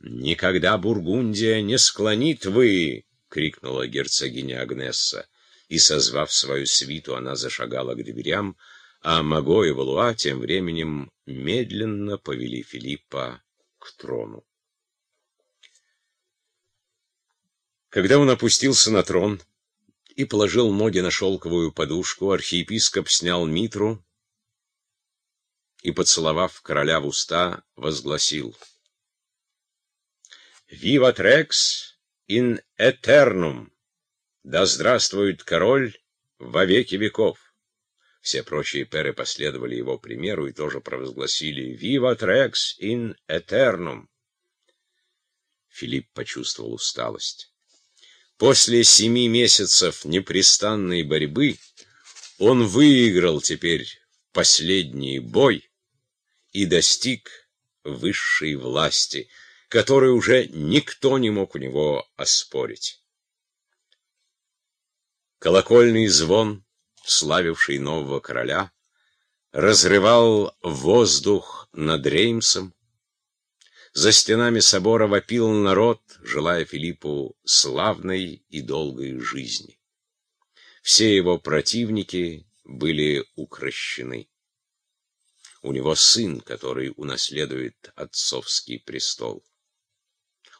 «Никогда Бургундия не склонит вы!» — крикнула герцогиня Агнесса. И, созвав свою свиту, она зашагала к дверям, а Маго и Валуа тем временем медленно повели Филиппа к трону. Когда он опустился на трон и положил ноги на шелковую подушку, архиепископ снял митру и, поцеловав короля в уста, возгласил «Виват рекс ин этернум! Да здравствует король во веки веков!» Все прочие перы последовали его примеру и тоже провозгласили «Vivat Rex in Eternum». Филипп почувствовал усталость. После семи месяцев непрестанной борьбы он выиграл теперь последний бой и достиг высшей власти, которую уже никто не мог у него оспорить. Колокольный звон славивший нового короля, разрывал воздух над Реймсом. За стенами собора вопил народ, желая Филиппу славной и долгой жизни. Все его противники были укращены. У него сын, который унаследует отцовский престол.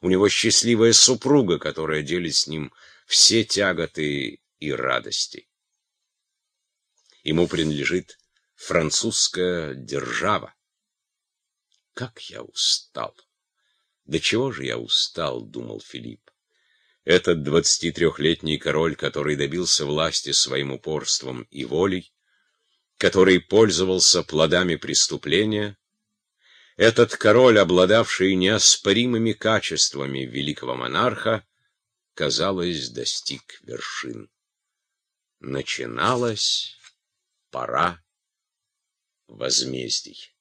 У него счастливая супруга, которая делит с ним все тяготы и радости. Ему принадлежит французская держава. Как я устал! Да чего же я устал, думал Филипп. Этот двадцатитрехлетний король, который добился власти своим упорством и волей, который пользовался плодами преступления, этот король, обладавший неоспоримыми качествами великого монарха, казалось, достиг вершин. Начиналось пора возмездий.